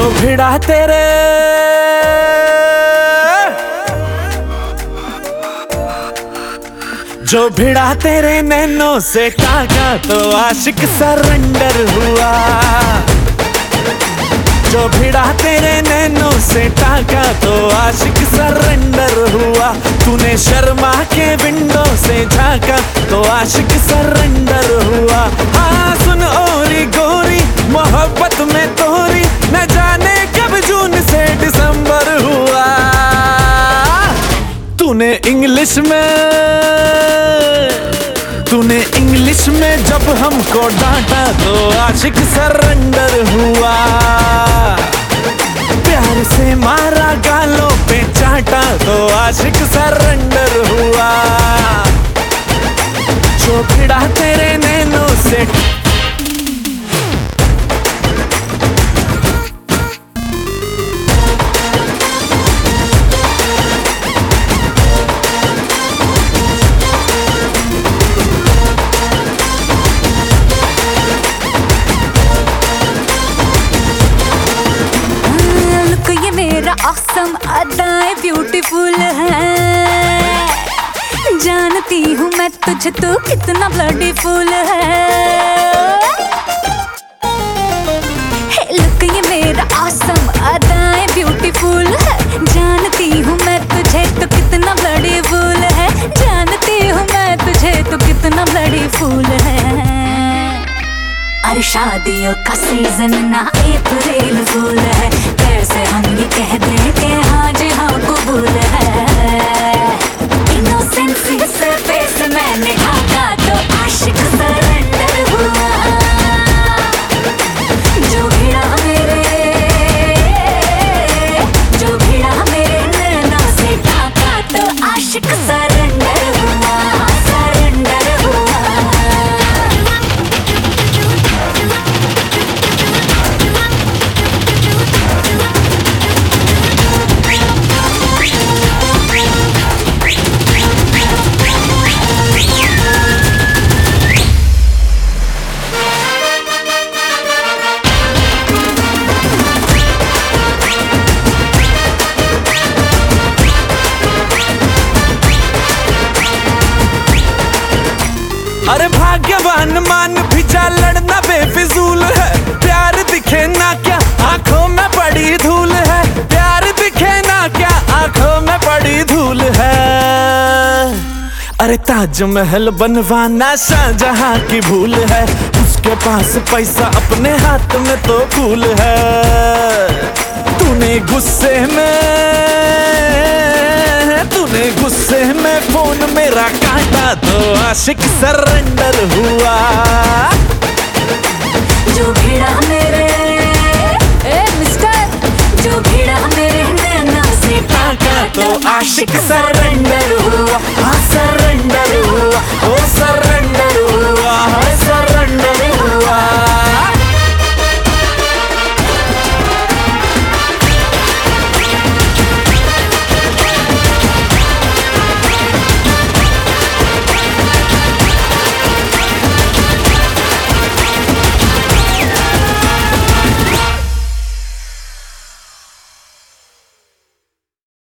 जो भिड़ा तेरे। जो भिड़ा तेरे नैनों से टाका तो आशिक सरेंडर हुआ। जो भिड़ा तेरे नैनों से टाका तो आशिक सरेंडर हुआ। तूने शर्मा के विंडो से झाका तो आशिक सरेंडर तूने इंग्लिश में, तूने इंग्लिश में जब हमको डांटा तो आशिक सरेंडर हुआ। प्यार से मारा गालों पे चाटा तो आशिक सरेंडर हुआ। भिड़ा तेरे नैनों से awesome अदाएँ ब्यूटीफुल है। जानती हूँ मैं तुझे तो कितना ब्लडीफुल है। शादियों का सीज़न ना अप्रैल फूल है। कैसे हम ये कह दें कि हाँ जी हाँ कबूल है। अरे भाग्यवान, मान भी जा लड़ना बेफिजूल है। प्यार दिखे ना क्या, आँखों में पड़ी धूल है। प्यार दिखे ना क्या, आँखों में पड़ी धूल है। अरे ताजमहल बनवाना शाहजहां की भूल है। उसके पास पैसा अपने हाथ में तो फूल है। तूने गुस्से में, तूने गुस्से फ़ोन मेरा काटा तो आशिक सरेंडर हुआ। जो भिड़ा मेरे, ए, मिस्टर, जो भिड़ा मेरे नैना से टाका तो आशिक सरेंडर हुआ। हाँ सरेंडर